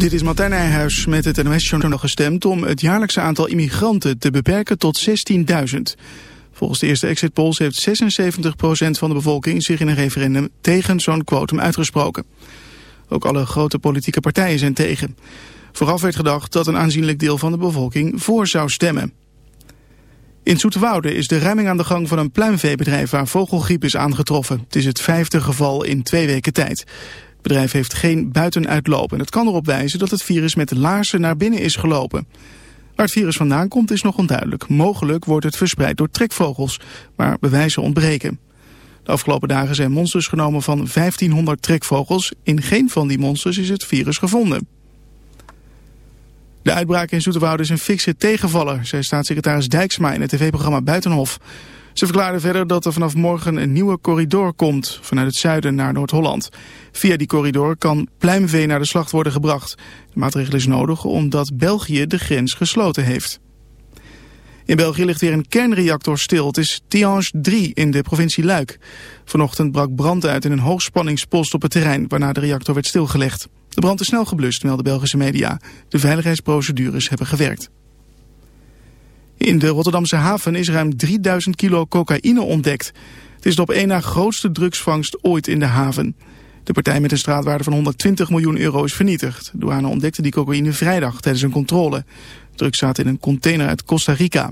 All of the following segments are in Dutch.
Dit is Martijn Nijhuis met het NOS-journaal gestemd om het jaarlijkse aantal immigranten te beperken tot 16.000. Volgens de eerste exit polls heeft 76% van de bevolking zich in een referendum tegen zo'n quotum uitgesproken. Ook alle grote politieke partijen zijn tegen. Vooraf werd gedacht dat een aanzienlijk deel van de bevolking voor zou stemmen. In Zoeterwoude is de ruiming aan de gang van een pluimveebedrijf waar vogelgriep is aangetroffen. Het is het vijfde geval in twee weken tijd. Het bedrijf heeft geen buitenuitloop en het kan erop wijzen dat het virus met de laarzen naar binnen is gelopen. Waar het virus vandaan komt is nog onduidelijk. Mogelijk wordt het verspreid door trekvogels, maar bewijzen ontbreken. De afgelopen dagen zijn monsters genomen van 1500 trekvogels. In geen van die monsters is het virus gevonden. De uitbraak in Zoeterwoude is een fikse tegenvaller, zei staatssecretaris Dijksma in het tv-programma Buitenhof. Ze verklaarde verder dat er vanaf morgen een nieuwe corridor komt, vanuit het zuiden naar Noord-Holland. Via die corridor kan pluimvee naar de slacht worden gebracht. De maatregel is nodig omdat België de grens gesloten heeft. In België ligt weer een kernreactor stil. Het is Tihange 3 in de provincie Luik. Vanochtend brak brand uit in een hoogspanningspost op het terrein... waarna de reactor werd stilgelegd. De brand is snel geblust, melden Belgische media. De veiligheidsprocedures hebben gewerkt. In de Rotterdamse haven is ruim 3000 kilo cocaïne ontdekt. Het is de op één na grootste drugsvangst ooit in de haven. De partij met een straatwaarde van 120 miljoen euro is vernietigd. De douane ontdekte die cocaïne vrijdag tijdens een controle. Drugs zaten in een container uit Costa Rica.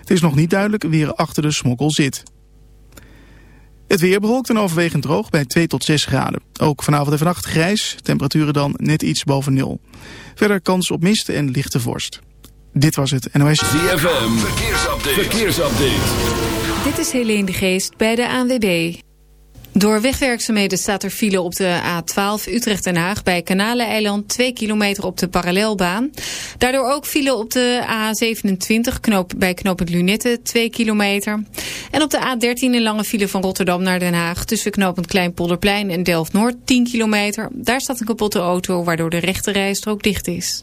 Het is nog niet duidelijk wie er achter de smokkel zit. Het weer bewolkt en overwegend droog bij 2 tot 6 graden. Ook vanavond en vannacht grijs, temperaturen dan net iets boven nul. Verder kans op mist en lichte vorst. Dit was het NOS. ZFM, verkeersupdate. verkeersupdate. Dit is Helene de Geest bij de ANWB. Door wegwerkzaamheden staat er file op de A12 Utrecht-Den Haag... bij Kanaleneiland 2 kilometer op de parallelbaan. Daardoor ook file op de A27 knoop, bij knooppunt Lunette 2 kilometer. En op de A13 een lange file van Rotterdam naar Den Haag... tussen knooppunt Kleinpolderplein en Delft-Noord 10 kilometer. Daar staat een kapotte auto waardoor de rechte rijstrook dicht is.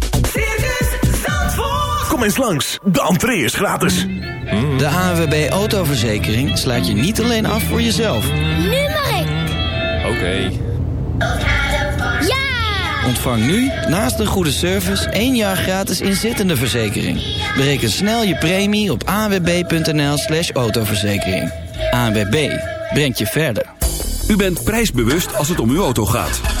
Circus Zandvoort. Kom eens langs, de entree is gratis. De ANWB Autoverzekering sluit je niet alleen af voor jezelf. Nu mag ik. Oké. Ja! Ontvang nu, naast een goede service, één jaar gratis inzittende verzekering. Bereken snel je premie op anwb.nl slash autoverzekering. ANWB, brengt je verder. U bent prijsbewust als het om uw auto gaat.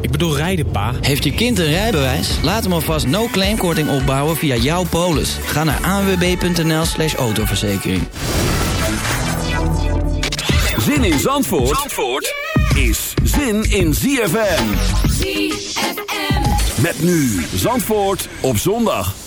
Ik bedoel rijden, pa. Heeft je kind een rijbewijs? Laat hem alvast no-claim korting opbouwen via jouw polis. Ga naar anwb.nl slash autoverzekering. Zin in Zandvoort, Zandvoort is zin in ZFM. ZFM. Met nu Zandvoort op zondag.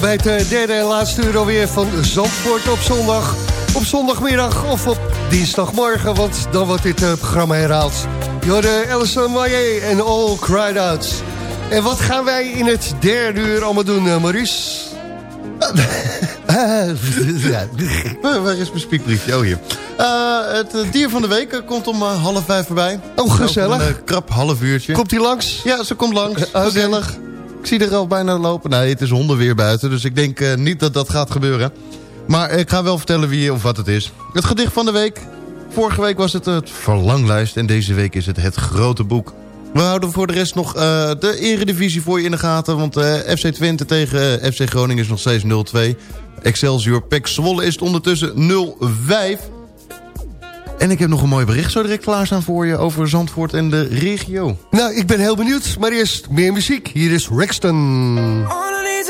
Welkom bij het eh, derde en laatste uur alweer van Zandvoort op zondag. Op zondagmiddag of op dinsdagmorgen, want dan wordt dit eh, programma herhaald. Jorde Ellison Maillet en All Cried Out. En wat gaan wij in het derde uur allemaal doen, eh, Maurice? ja. Waar is mijn spiekbriefje? Oh, hier. Het dier van de week komt om half vijf voorbij. Oh, gezellig. Een krap half uurtje. Komt hij langs? Ja, ze komt langs. Gezellig. Ik zie er al bijna lopen. Nee, het is hondenweer buiten, dus ik denk eh, niet dat dat gaat gebeuren. Maar ik ga wel vertellen wie of wat het is. Het gedicht van de week. Vorige week was het het verlanglijst en deze week is het het grote boek. We houden voor de rest nog eh, de eredivisie voor je in de gaten. Want eh, FC Twente tegen FC Groningen is nog steeds 0-2. Excelsior Pek Zwolle is het ondertussen 0-5. En ik heb nog een mooi bericht zo direct klaarstaan voor je... over Zandvoort en de regio. Nou, ik ben heel benieuwd, maar eerst meer muziek. Hier is Rexton. All I need's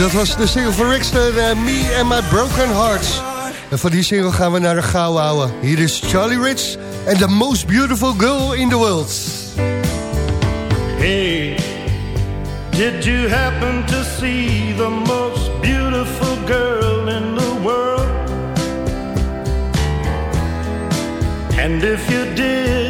dat was de single van Rexton, eh, Me and My Broken Hearts. En van die single gaan we naar de gauw houden. Hier is Charlie Rich en The Most Beautiful Girl in the World. Hey, did you happen to see the most beautiful girl in the world? And if you did,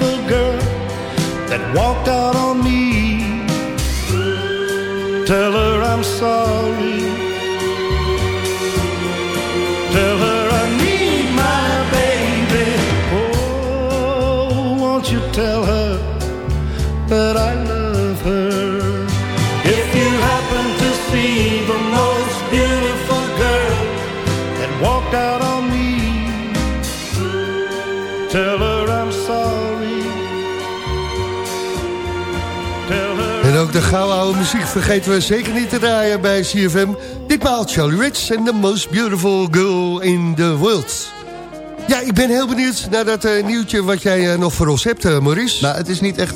walked out on me, tell her I'm sorry. Ook de gouden oude muziek vergeten we zeker niet te draaien bij CFM. Ditmaal Charlie Rich en The Most Beautiful Girl in the World. Ja, ik ben heel benieuwd naar dat eh, nieuwtje wat jij eh, nog voor ons hebt, eh, Maurice. Nou, het is niet echt...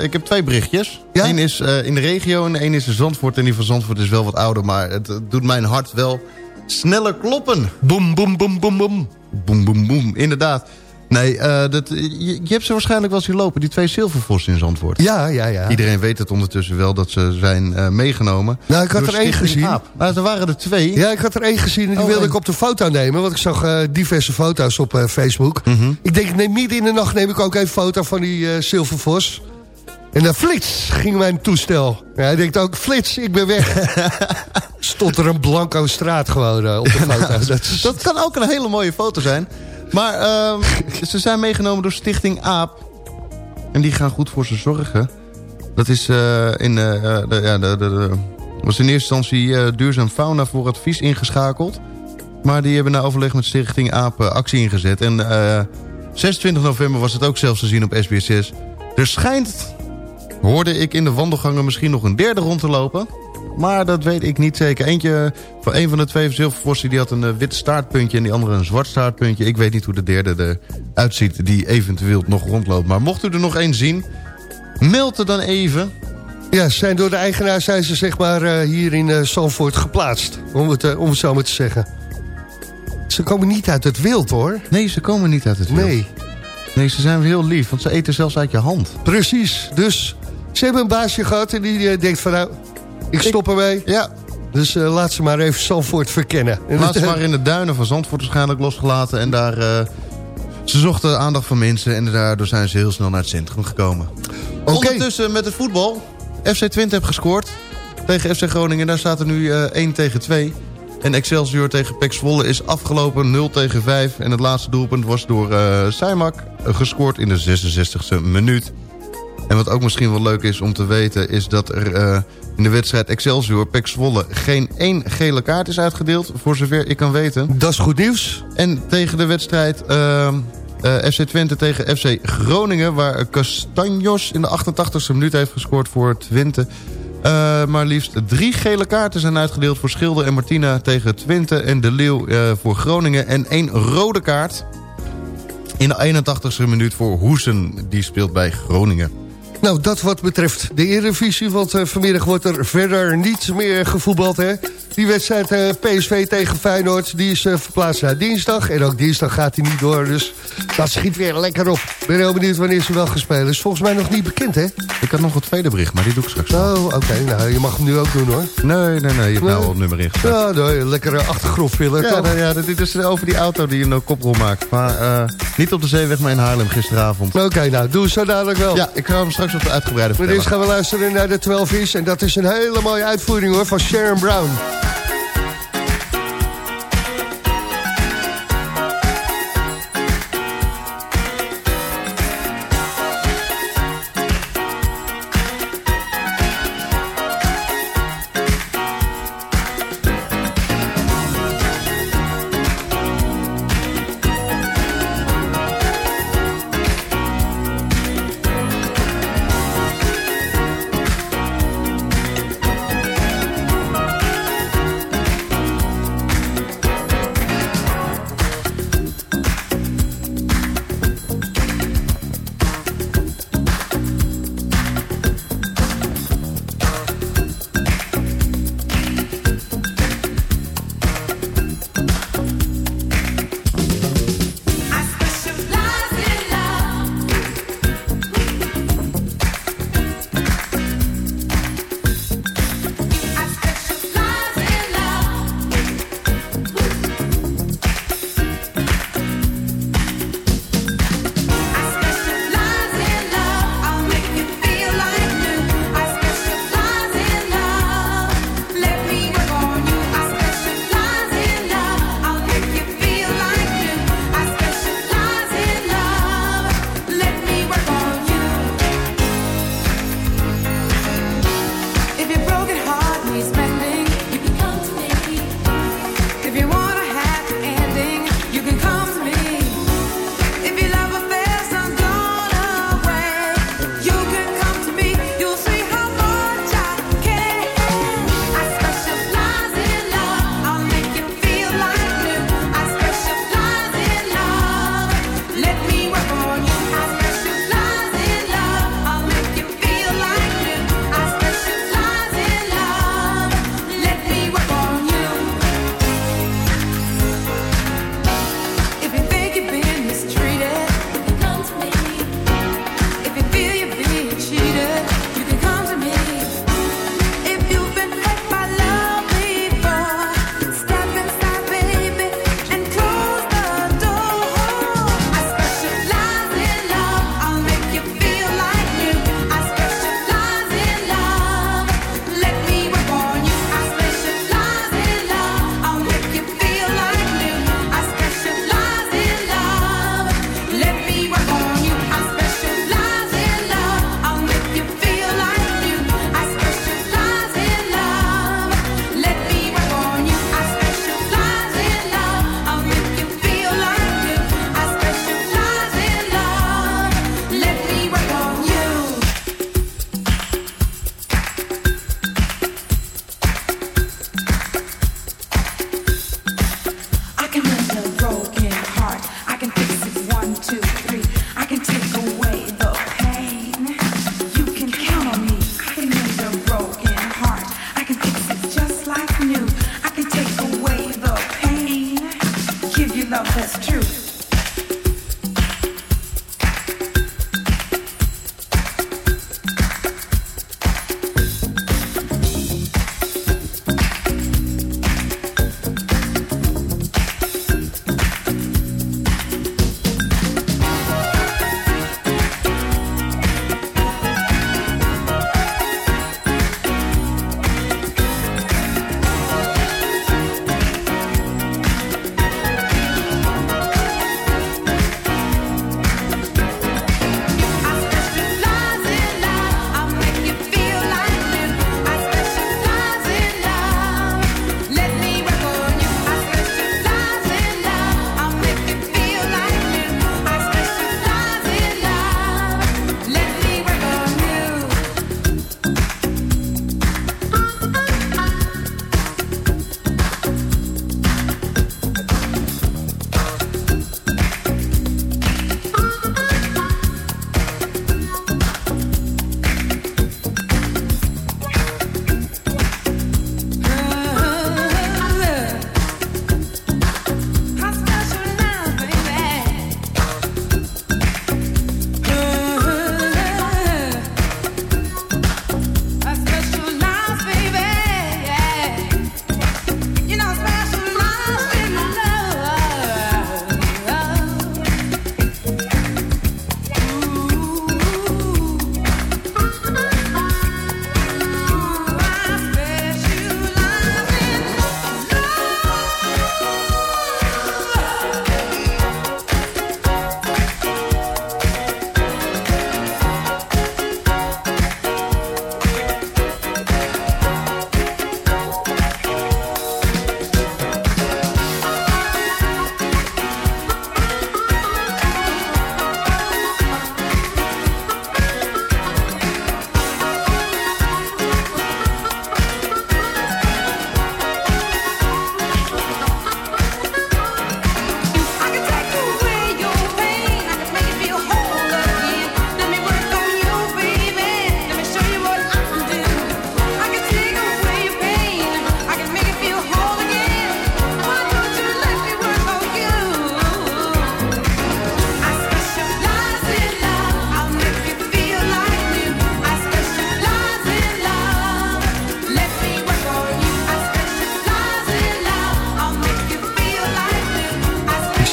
ik heb twee berichtjes. Eén is in de regio en één is in Zandvoort. En die van Zandvoort is wel wat ouder, maar het eh, doet mijn hart wel sneller kloppen. Boom, boom, boom, boom, boom. Boom, boom, boom. Inderdaad. Nee, eh, dat, je, je hebt ze waarschijnlijk wel zien lopen. Die twee zilvervossen in Zandvoort. Ja, ja, ja. Iedereen weet het ondertussen wel dat ze zijn eh, meegenomen. Nou, ik had er één gezien. Maar er waren er twee. Ja, ik had er één gezien en die Oh, wilde en- ik op de foto nemen. Want ik zag eh, diverse foto's op Facebook. Mhm. Ik denk, nee, midden in de nacht neem ik ook even foto van die zilvervos. En dan flits ging mijn toestel. Ja, hij denkt ook, flits, ik ben weg. Stond er een blanco straat gewoon op de foto. dat is, Dat kan ook een hele mooie foto zijn. Maar ehm, ze zijn meegenomen door Stichting AAP. En die gaan goed voor ze zorgen. Dat is eh, in, eh, eh, de, ja, de, de, was in eerste instantie Duurzaam Fauna voor advies ingeschakeld. Maar die hebben na overleg met Stichting AAP actie ingezet. En eh, 26 november was het ook zelfs te zien op SBS6. Er schijnt, hoorde ik in de wandelgangen misschien nog een derde rond te lopen. Maar dat weet ik niet zeker. Eentje van een van de twee zilvervossen die had een eh, wit staartpuntje... en die andere een zwart staartpuntje. Ik weet niet hoe de derde eruit ziet die eventueel nog rondloopt. Maar mocht u er nog één zien, meld er dan even. ja, zijn door de eigenaar zijn ze zeg maar eh, hier in Zandvoort geplaatst. Om het, om het zo maar te zeggen. Ze komen niet uit het wild hoor. Nee, ze komen niet uit het wild. Nee, Nee, ze zijn heel lief, want ze eten zelfs uit je hand. precies. Dus ze hebben een baasje gehad en die denkt van nou, ik stop ermee. Ja, Dus eh, laat ze maar even Zandvoort verkennen. En laat ze eh, maar in de duinen van Zandvoort waarschijnlijk losgelaten. En daar... eh, ze zochten aandacht van mensen en daardoor zijn ze heel snel naar het centrum gekomen. Ondertussen met het voetbal. FC Twente heeft gescoord tegen FC Groningen. Daar staat er nu eh 1 tegen 2. En Excelsior tegen PEC Zwolle is afgelopen 0 tegen 5. En het laatste doelpunt was door Seimak gescoord in de 66e minuut. En wat ook misschien wel leuk is om te weten... is dat er eh, in de wedstrijd Excelsior PEC Zwolle geen één gele kaart is uitgedeeld. Voor zover ik kan weten. Dat is goed nieuws. En tegen de wedstrijd ehm, eh, FC Twente tegen FC Groningen... waar Castanjos in de 88e minuut heeft gescoord voor Twente... Eh, maar liefst drie gele kaarten zijn uitgedeeld voor Schilder en Martina tegen Twente... en De Leeuw voor Groningen en één rode kaart... in de 81e minuut voor Hoesen, die speelt bij Groningen. Nou, dat wat betreft de Eredivisie, want eh, vanmiddag wordt er verder niet meer gevoetbald. Hè? Die wedstrijd eh, PSV tegen Feyenoord, die is eh, verplaatst naar dinsdag. En ook dinsdag gaat hij niet door, dus dat schiet weer lekker op. Ik ben heel benieuwd wanneer ze wel gaan spelen. Is volgens mij nog niet bekend, hè? Ik had nog een tweede bericht, maar die doe ik straks. Oh, oké. Nou, je mag hem nu ook doen, hoor. Nee, nee, nee, je hebt nou al op nummer in. Ja, nee, lekkere achtergrondfiller, Ja, nou ja, dit is over die auto die een koprol maakt. Maar niet op de zeeweg, maar in Haarlem gisteravond. Oké, nou, doe zo dadelijk wel. Ja, ik ga hem straks wat uitgebreider Maar vertellen. eerst gaan we luisteren naar de 12 is. En dat is een hele mooie uitvoering, hoor, van Sharon Brown.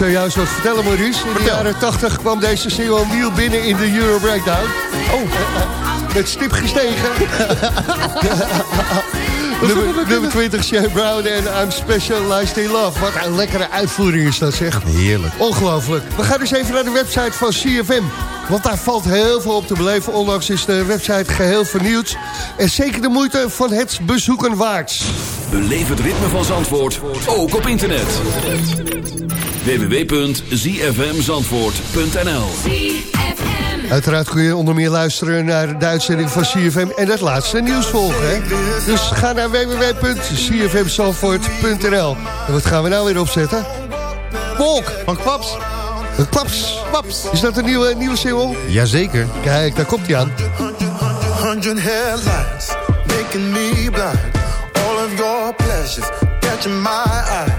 Zou jou eens wat vertellen, Maurice. In de jaren 80 kwam deze single nieuw binnen in de Euro Breakdown. Oh, met stip gestegen. nummer, nummer 20, Shane Brown en I'm Specialized in Love. Wat een lekkere uitvoering is dat, zeg. Heerlijk. Ongelooflijk. We gaan dus even naar de website van CFM. Want daar valt heel veel op te beleven. Ondanks is de website geheel vernieuwd. En zeker de moeite van het bezoeken waard. Beleef het ritme van Zandvoort, ook op internet. www.zfmzandvoort.nl Uiteraard kun je onder meer luisteren naar de uitzending van CFM en het laatste nieuws volgen. Hè? Dus ga naar www.cfmzandvoort.nl En wat gaan we nou weer opzetten? Wolk van Kwaps. Een Kwaps. Kwaps. Is dat een nieuwe, nieuwe single? Jazeker. Kijk, daar komt hij aan. Hundred headlights making me blind. All of your pleasures catching my eye.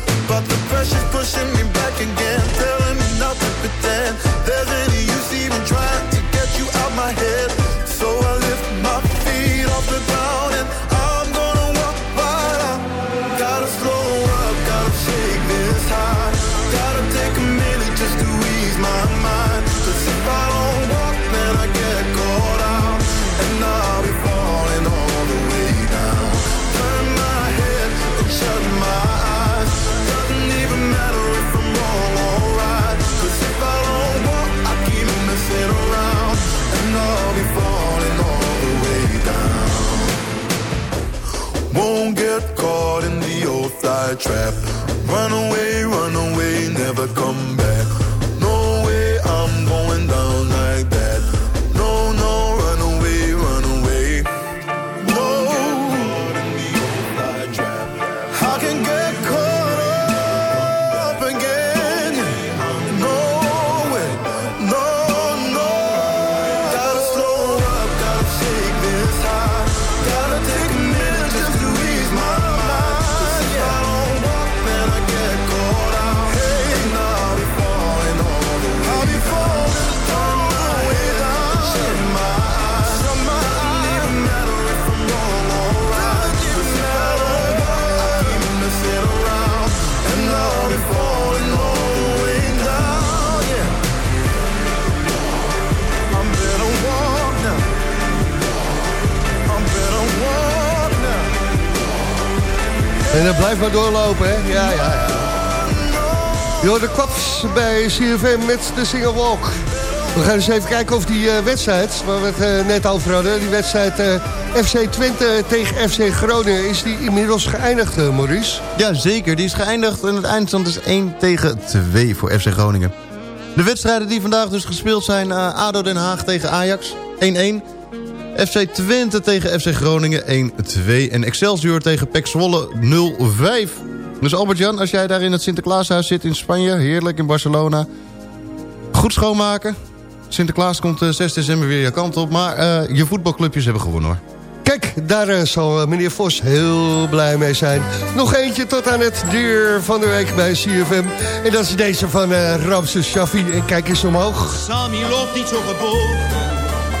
Blijft maar doorlopen, hè? Ja, ja, ja. De Kwaps bij CFM met de single Walk. We gaan eens even kijken of die eh, wedstrijd, waar we het eh, net over hadden... die wedstrijd eh, FC Twente tegen FC Groningen... is die inmiddels geëindigd, Maurice? Ja, zeker. Die is geëindigd en het eindstand is 1 tegen 2 voor FC Groningen. De wedstrijden die vandaag dus gespeeld zijn... ADO Den Haag tegen Ajax 1-1. FC Twente tegen FC Groningen 1-2. En Excelsior tegen PEC Zwolle 0-5. Dus Albert-Jan, als jij daar in het Sinterklaashuis zit in Spanje... heerlijk in Barcelona... goed schoonmaken. Sinterklaas komt eh, 6 december weer je kant op. Maar eh, je voetbalclubjes hebben gewonnen hoor. Kijk, daar eh, zal eh, meneer Vos heel blij mee zijn. Nog eentje tot aan het dier van de week bij CFM. En dat is deze van eh Ramses Shaffi. En kijk eens omhoog. Sammy loopt niet zo gebogen.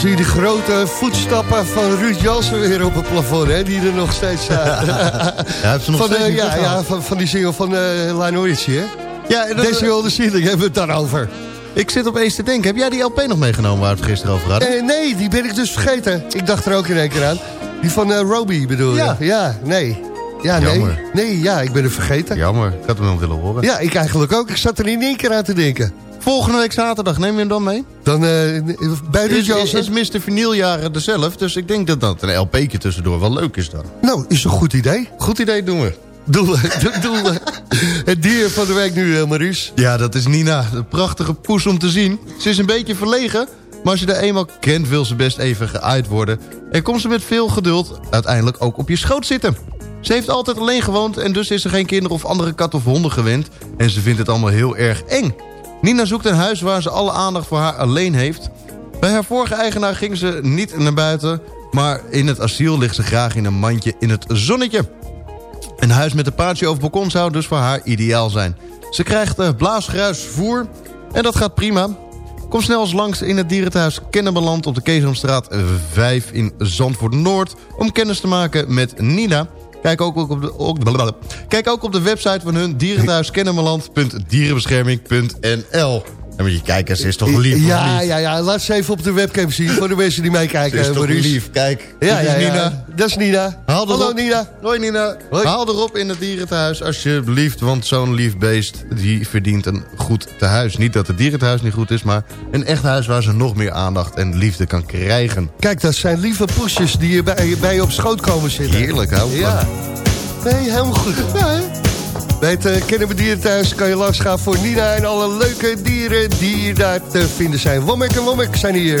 Zie je die grote voetstappen van Ruud Jansen weer op het plafond, hè, die er nog steeds staan. Ja, nog van, steeds niet ja, ja, van, van die single van uh, Lionel Richie, hè? Ja, dat- Deze wilde ceiling hebben we het daarover. Ik zit opeens te denken, heb jij die LP nog meegenomen waar we het gisteren over hadden? Eh, nee, die ben ik dus vergeten. Ik dacht er ook in één keer aan. Die van Roby bedoel je? Ja. Ja, nee. Ja, nee. Jammer. Nee, ja, ik ben er vergeten. Ja. Jammer, ik had hem nog willen horen. ik eigenlijk ook. Ik zat er in één keer aan te denken. Volgende week zaterdag, neem je hem dan mee? Dan eh, bij Ruud Is, is, Jansen. is Mr. Vinyljaren er zelf, dus ik denk dat dat een LP'tje tussendoor wel leuk is dan. Nou, is een goed idee. Goed idee, doen we. Doe, doe, doe, het dier van de week nu, uh, Maurice. Ja, dat is Nina. Een prachtige poes om te zien. Ze is een beetje verlegen, maar als je er eenmaal kent... wil ze best even geaaid worden. En komt ze met veel geduld uiteindelijk ook op je schoot zitten. Ze heeft altijd alleen gewoond en dus is ze geen kinderen of andere kat of honden gewend. En ze vindt het allemaal heel erg eng. Nina zoekt een huis waar ze alle aandacht voor haar alleen heeft. Bij haar vorige eigenaar ging ze niet naar buiten... maar in het asiel ligt ze graag in een mandje in het zonnetje. Een huis met een paardje over balkon zou dus voor haar ideaal zijn. Ze krijgt uh, blaasgruis voer en dat gaat prima. Kom snel eens langs in het dierenthuis Kennemerland op de Keesomstraat 5 in Zandvoort Noord... om kennis te maken met Nina. Kijk ook op de, ook. Kijk ook op de website van hun dierenthuis kennemerland.dierenbescherming.nl. En moet je kijken, ze is toch lief, Ja, niet? ja, ja. Laat ze even op de webcam zien voor de mensen die Ze meekijken, is toch lief, kijk. Ja, dit is ja, ja. Nina. Dat is Nina. Haal erop. Hallo Nina. Hoi Nina. Hoi. Haal erop in het dierentehuis alsjeblieft. Want zo'n lief beest die verdient een goed tehuis. Niet dat het dierentehuis niet goed is. Maar een echt huis waar ze nog meer aandacht en liefde kan krijgen. Kijk, dat zijn lieve poesjes die je bij, bij je op schoot komen zitten. Heerlijk, hou ik Ja. van. Nee, helemaal goed. Bij het Kennen we Dieren thuis kan je langs gaan voor Nina en alle leuke dieren die daar te vinden zijn. Wommek en Lommek zijn hier.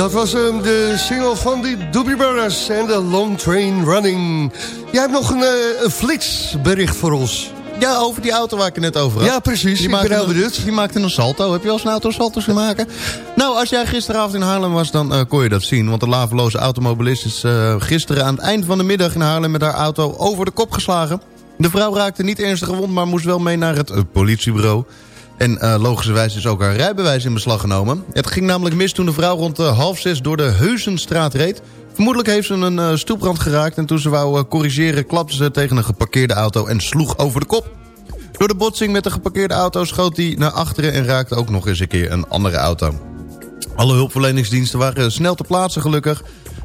Dat was hem, de single van de Doobie Brothers en de Long Train Running. Jij hebt nog een, uh, een flitsbericht voor ons. Ja, over die auto waar ik het net over had. Ja, precies. Die ik ben heel benieuwd. Die maakte een salto. Heb je wel eens een auto salto's maken? Nou, als jij gisteravond in Haarlem was, dan uh, kon je dat zien. Want de laveloze automobilist is uh, gisteren aan het eind van de middag in Haarlem... met haar auto over de kop geslagen. De vrouw raakte niet ernstig gewond, maar moest wel mee naar het uh, politiebureau. En uh, logischerwijs is ook haar rijbewijs in beslag genomen. Het ging namelijk mis toen de vrouw rond uh, half zes door de Heuzenstraat reed. Vermoedelijk heeft ze een uh, stoeprand geraakt... en toen ze wou corrigeren klapte ze tegen een geparkeerde auto en sloeg over de kop. Door de botsing met de geparkeerde auto schoot hij naar achteren... en raakte ook nog eens een keer een andere auto. Alle hulpverleningsdiensten waren snel te plaatsen gelukkig...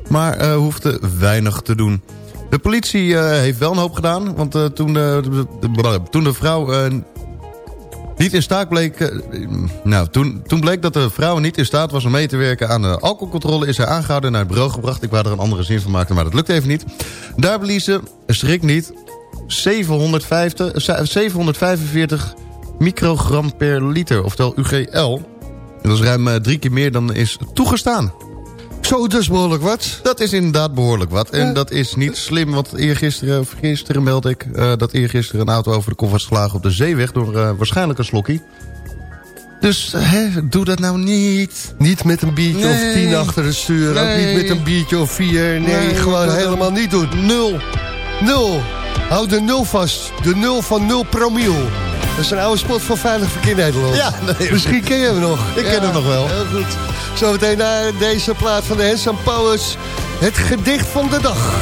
maar hoefden weinig te doen. De politie heeft wel een hoop gedaan... want toen, de, toen de vrouw niet in staat bleek... Uh, nou, toen, toen bleek dat de vrouw niet in staat was om mee te werken aan de alcoholcontrole... is hij aangehouden naar het bureau gebracht. Ik wou er een andere zin van maken, maar dat lukt even niet. Daar blies ze, schrik niet, 750, 745 microgram per liter, oftewel UGL. En dat is ruim drie keer meer dan is toegestaan. Zo, is behoorlijk wat. Dat is inderdaad behoorlijk wat. En dat is niet slim, want eergisteren, of gisteren meldde ik... Uh, dat eergisteren een auto over de kop was geslagen op de zeeweg... door uh, waarschijnlijk een slokkie. Dus hè, doe dat nou niet. Niet met een biertje nee. of tien achter het stuur. Nee. Ook niet met een biertje of vier. Nee, nee gewoon helemaal niet doen. Nul. Nul. Hou de nul vast. De nul van nul promiel. Dat is een oude spot van Veilig Verkeer Nederland. Ja, nee. Misschien ken je hem nog. Ik ken hem nog wel. Heel goed. Zometeen naar deze plaat van de Handsome Powers. Het gedicht van de dag.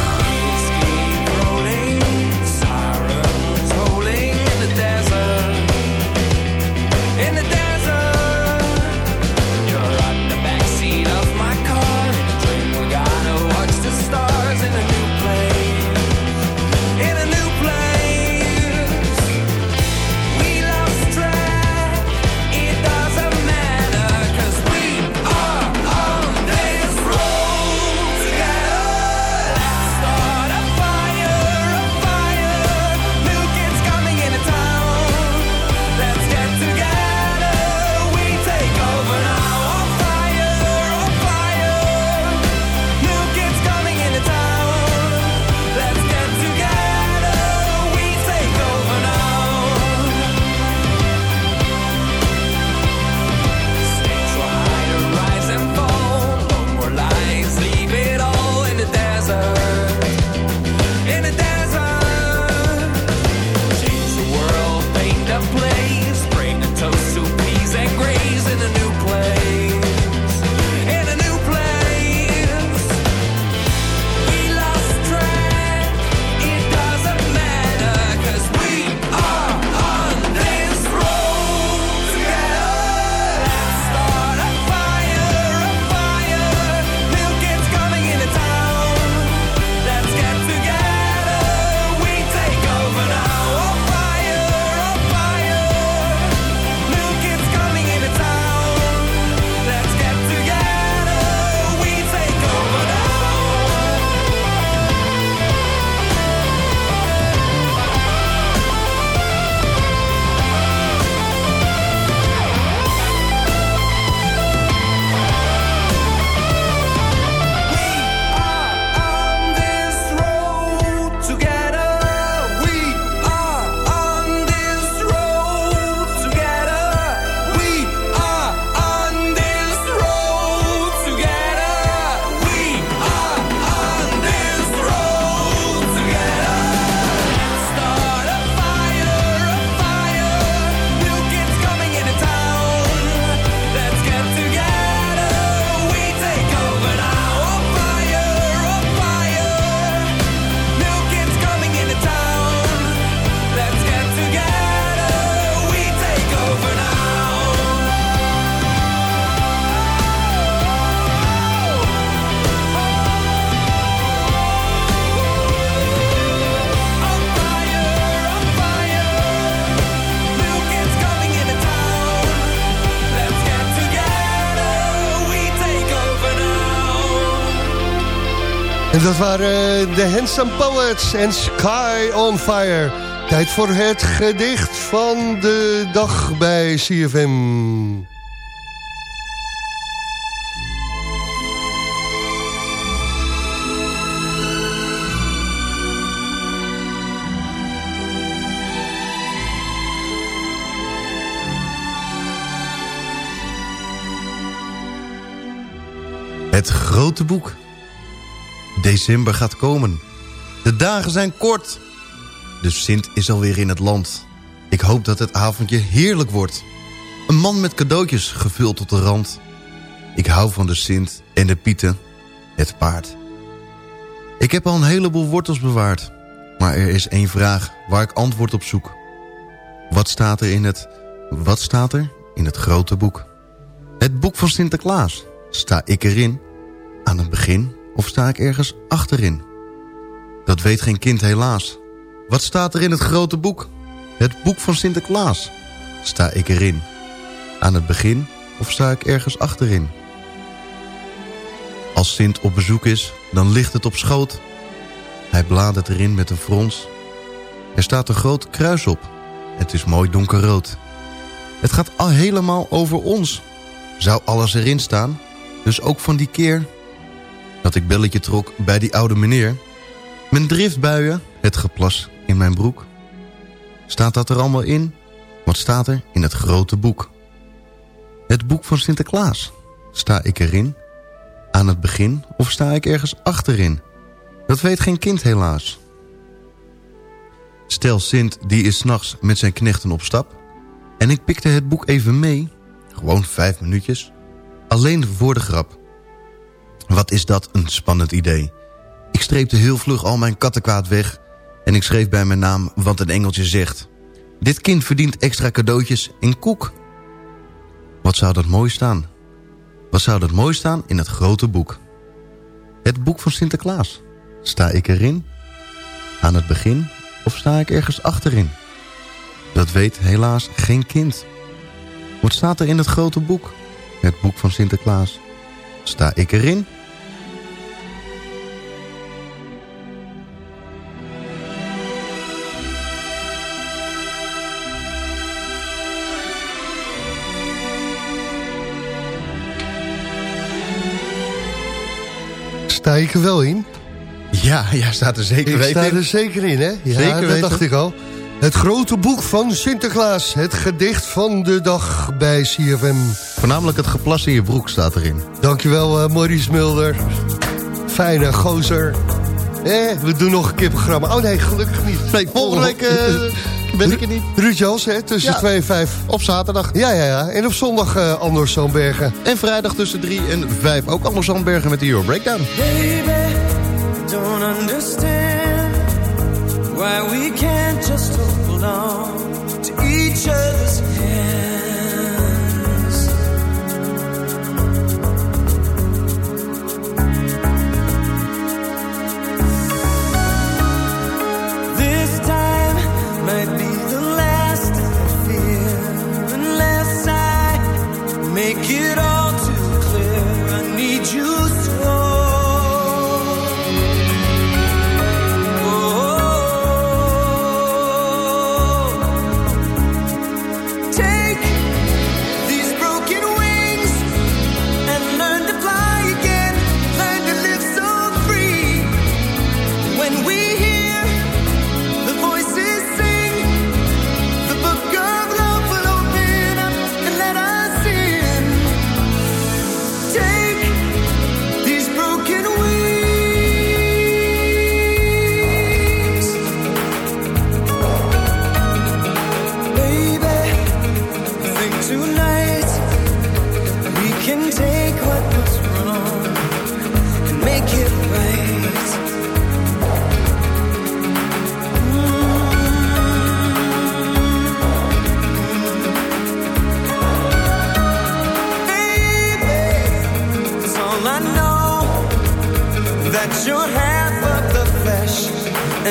Dat waren eh, de Handsome Poets en Sky on Fire. Tijd voor het gedicht van de dag bij CFM. Het grote boek. December gaat komen. De dagen zijn kort. De Sint is alweer in het land. Ik hoop dat het avondje heerlijk wordt. Een man met cadeautjes gevuld tot de rand. Ik hou van de Sint en de Pieten, het paard. Ik heb al een heleboel wortels bewaard. Maar er is één vraag waar ik antwoord op zoek. Wat staat er in het... Wat staat er in het grote boek? Het boek van Sinterklaas. Sta ik erin? Aan het begin of sta ik ergens achterin? Dat weet geen kind helaas. Wat staat er in het grote boek? Het boek van Sinterklaas. Sta ik erin? Aan het begin of sta ik ergens achterin? Als Sint op bezoek is, dan ligt het op schoot. Hij bladert erin met een frons. Er staat een groot kruis op. Het is mooi donkerrood. Het gaat al helemaal over ons. Zou alles erin staan? Dus ook van die keer dat ik belletje trok bij die oude meneer. Mijn driftbuien, het geplas in mijn broek. Staat dat er allemaal in? Wat staat er in het grote boek? Het boek van Sinterklaas. Sta ik erin? Aan het begin of sta ik ergens achterin? Dat weet geen kind helaas. Stel Sint die is s'nachts met zijn knechten op stap... en ik pikte het boek even mee, gewoon vijf minuutjes... alleen voor de grap. Wat is dat een spannend idee. Ik streepte heel vlug al mijn kattenkwaad weg... en ik schreef bij mijn naam wat een engeltje zegt. Dit kind verdient extra cadeautjes in koek. Wat zou dat mooi staan? Wat zou dat mooi staan in het grote boek? Het boek van Sinterklaas. Sta ik erin? Aan het begin of sta ik ergens achterin? Dat weet helaas geen kind. Wat staat er in het grote boek? Het boek van Sinterklaas. Sta ik erin? Sta ik er wel in? Ja, ja, staat er zeker ik weten sta in. er zeker in, hè? Ja, Zeker dat weten. dacht ik al. Het grote boek van Sinterklaas. Het gedicht van de dag bij CFM. Voornamelijk het geplas in je broek staat erin. Dankjewel, eh Maurice Mulder. Fijne gozer. Eh, we doen nog een keer programma. Oh nee, gelukkig niet. Nee, volgende week eh, ben ik er niet. Ruud Jans, hè, tussen Ja. 2 en 5. Op zaterdag. Ja, ja, ja. En op zondag eh Anders Zoonbergen. En vrijdag tussen 3 en 5 ook Anders Zandbergen met de Euro Breakdown. Baby, don't understand why we can't just hold on to each other's hands.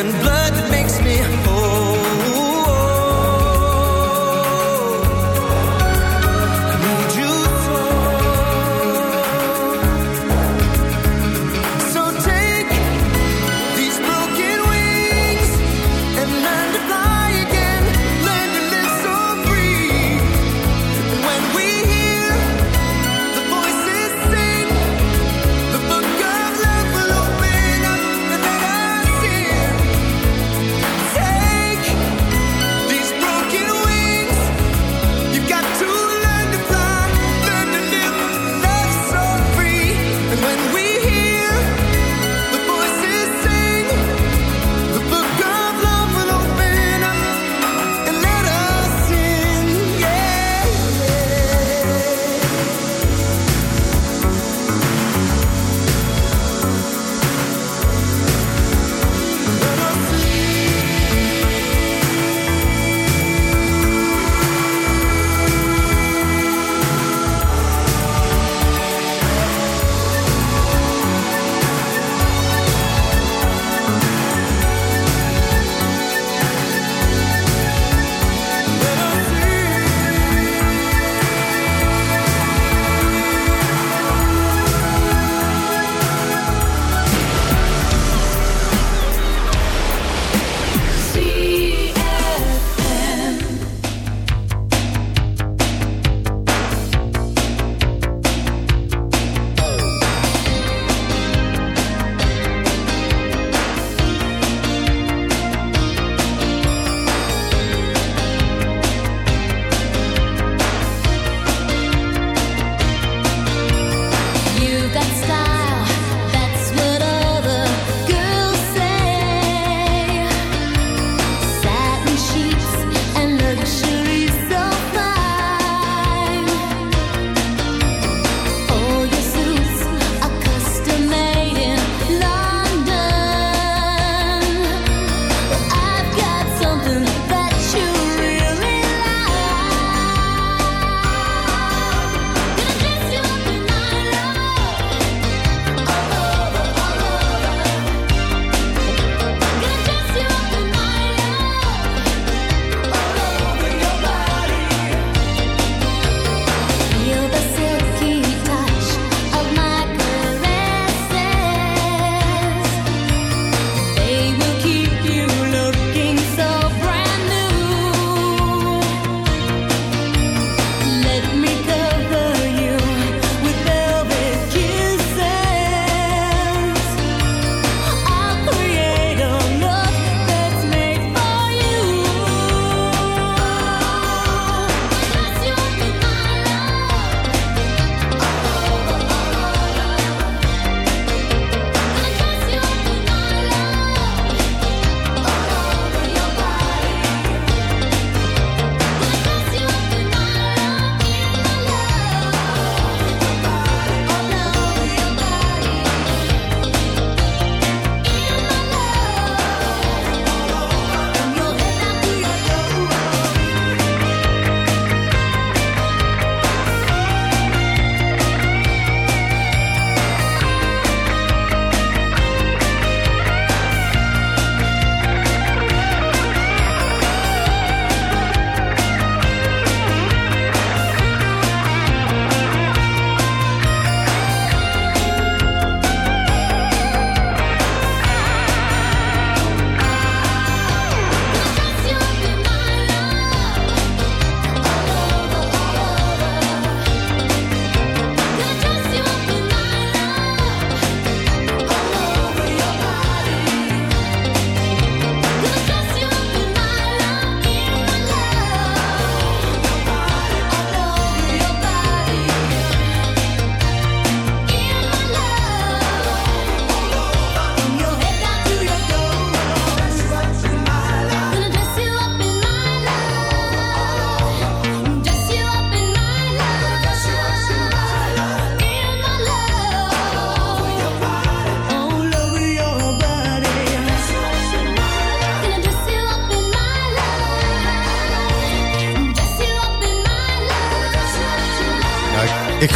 And blood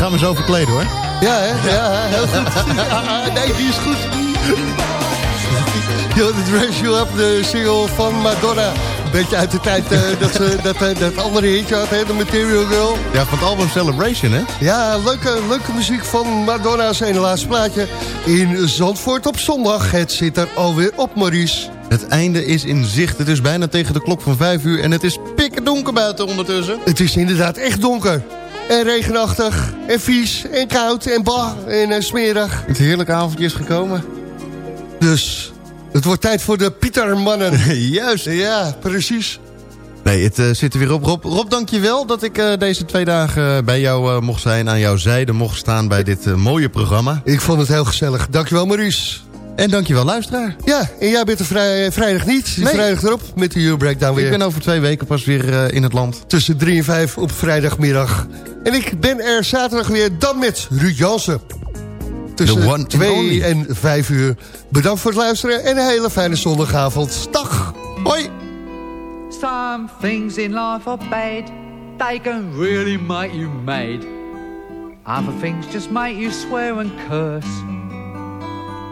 Ik ga me zo verkleden hoor. Ja, hè? Ja, heel goed. Ja, nee, die is goed. Yo, the Dress You Up, de single van Madonna. Een beetje uit de tijd uh, dat ze dat, uh, dat andere hitje had, hè, de Material Girl. Ja, van het album Celebration, hè? Ja, leuke, leuke muziek van Madonna's ene laatste plaatje. In Zandvoort op zondag. Het zit er alweer op, Maurice. Het einde is in zicht. Het is bijna tegen de klok van 5 uur en het is pikken donker buiten ondertussen. Het is inderdaad echt donker. En regenachtig, en vies, en koud, en bah, en uh, smerig. Het heerlijke avondje is gekomen. Dus het wordt tijd voor de Pietermannen. Juist. Ja, precies. Nee, het uh, zit er weer op. Rob, Rob dank je wel dat ik uh, deze twee dagen bij jou mocht zijn. Aan jouw zijde mocht staan bij dit mooie programma. Ik vond het heel gezellig. Dankjewel Maurice. En dankjewel luisteraar. Ja, en jij bent er vrij, vrijdag niet. Nee. Vrijdag erop met de Euro Breakdown weer. Ik ben over twee weken pas weer in het land. Tussen drie en vijf op vrijdagmiddag. En ik ben er zaterdag weer dan met Ruud Jansen. Tussen 2 en 5 uur. Bedankt voor het luisteren en een hele fijne zondagavond. Dag. Hoi. Some things in life are bad. They can really make you mad. Other things just make you swear and curse.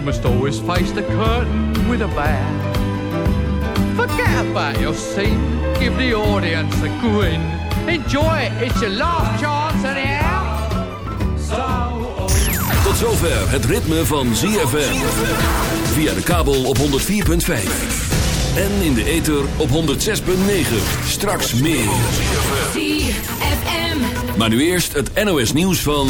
You must always face the curtain with a bow. Forget about your scene, give the audience a grin. Enjoy it, it's your last chance anyhow. Tot zover het ritme van ZFM. Via de kabel op 104.5. En in de ether op 106.9. Straks meer. Maar nu eerst het NOS nieuws van...